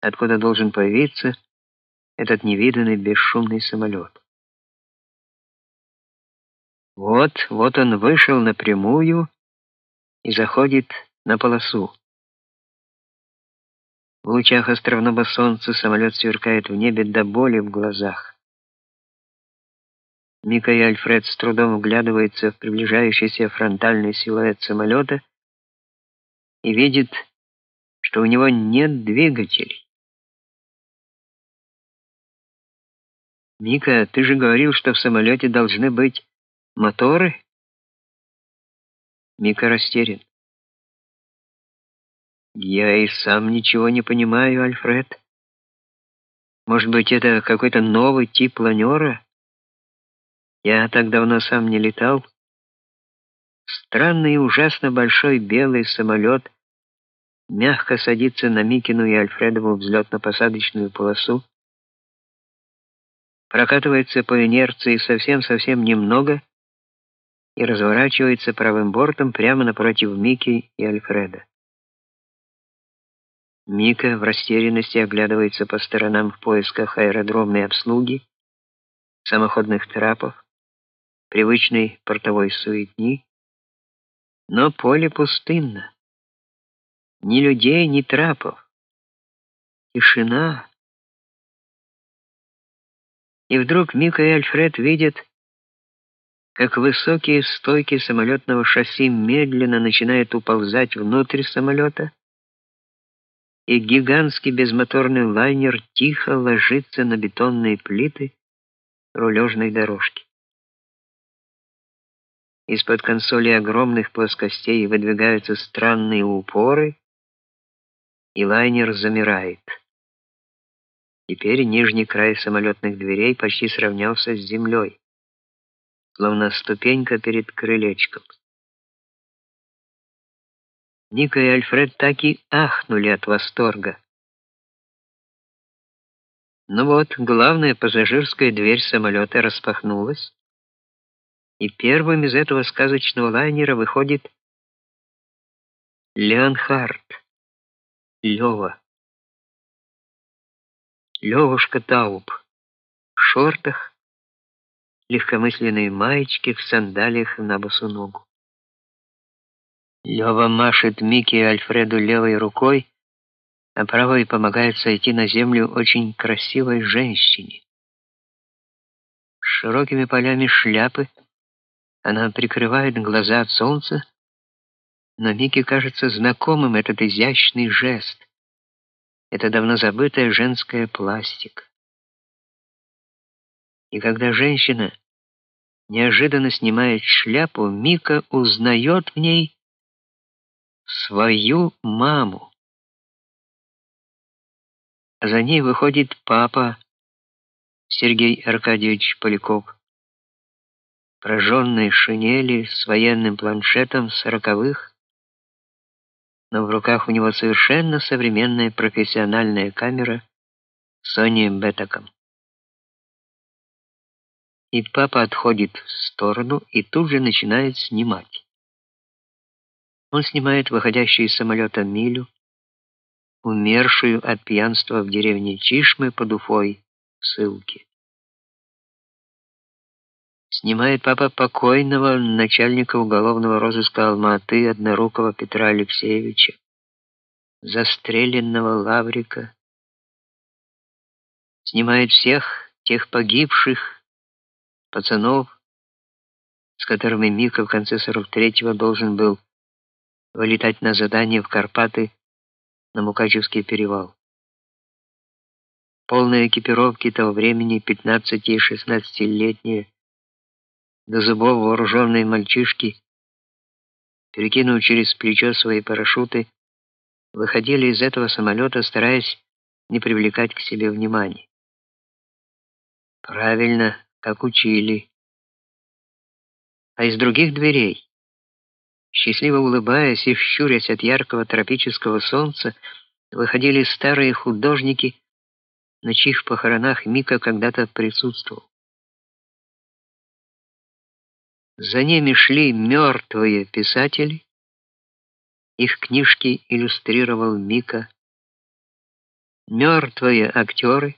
откуда должен появиться этот невиданный бесшумный самолет. Вот, вот он вышел напрямую и заходит на полосу. В лучах островного солнца самолет сверкает в небе до боли в глазах. Мика и Альфред с трудом вглядываются в приближающийся фронтальный силуэт самолета и видят, что у него нет двигателей. Мика, ты же говорил, что в самолете должны быть моторы? Мика растерян. Я и сам ничего не понимаю, Альфред. Может быть, это какой-то новый тип планера? Я так давно сам не летал. Странный и ужасно большой белый самолет мягко садится на Микину и Альфредову взлетно-посадочную полосу, прокатывается по инерции совсем-совсем немного и разворачивается правым бортом прямо напротив Мики и Альфреда. Мика в растерянности оглядывается по сторонам в поисках аэродромной обслуги, самоходных трапов, привычной портовой суетни, но поле пустынно. Ни людей, ни трапов. Тишина. И вдруг Мика и Альфред видят, как высокие стойки самолетного шасси медленно начинают уползать внутрь самолета, и гигантский безмоторный лайнер тихо ложится на бетонные плиты рулежной дорожки. Из-под консоли огромных плоскостей выдвигаются странные упоры, и лайнер замирает. Теперь нижний край самолетных дверей почти сравнялся с землей, словно ступенька перед крылечком. Ника и Альфред так и ахнули от восторга. Ну вот, главная пассажирская дверь самолета распахнулась, и первым из этого сказочного лайнера выходит Леонхард, Лёва. Левушка Тауб в шортах, легкомысленной маечке, в сандалиях на босу ногу. Лёва машет Микки и Альфреду левой рукой, а правой помогает сойти на землю очень красивой женщине. Широкими полями шляпы она прикрывает глаза от солнца, но Микки кажется знакомым этот изящный жест. Это давно забытая женская пластика. И когда женщина неожиданно снимает шляпу, Мика узнает в ней свою маму. За ней выходит папа Сергей Аркадьевич Поляков. Прожженной шинели с военным планшетом сороковых, но в руках у него совершенно современная профессиональная камера Sony Betacam. И папа отходит в сторону и тут же начинает снимать. Он снимает выходящую из самолета Милю, умершую от пьянства в деревне Чишмы под Уфой, в ссылке. Снимает папа покойного начальника уголовного розыска Алма-Аты Однорукого Петра Алексеевича, застреленного Лаврика. Снимает всех тех погибших пацанов, с которыми Мика в конце 43-го должен был вылетать на задание в Карпаты на Мукачевский перевал. Полные экипировки того времени 15- и 16-летние до зубов вооруженные мальчишки, перекинув через плечо свои парашюты, выходили из этого самолета, стараясь не привлекать к себе внимания. Правильно, как учили. А из других дверей Счастливо улыбаясь и щурясь от яркого тропического солнца, выходили старые художники, на чьих похоронах Мика когда-то присутствовал. За ними шли мертвые писатели. Их книжки иллюстрировал Мика. мертвые актеры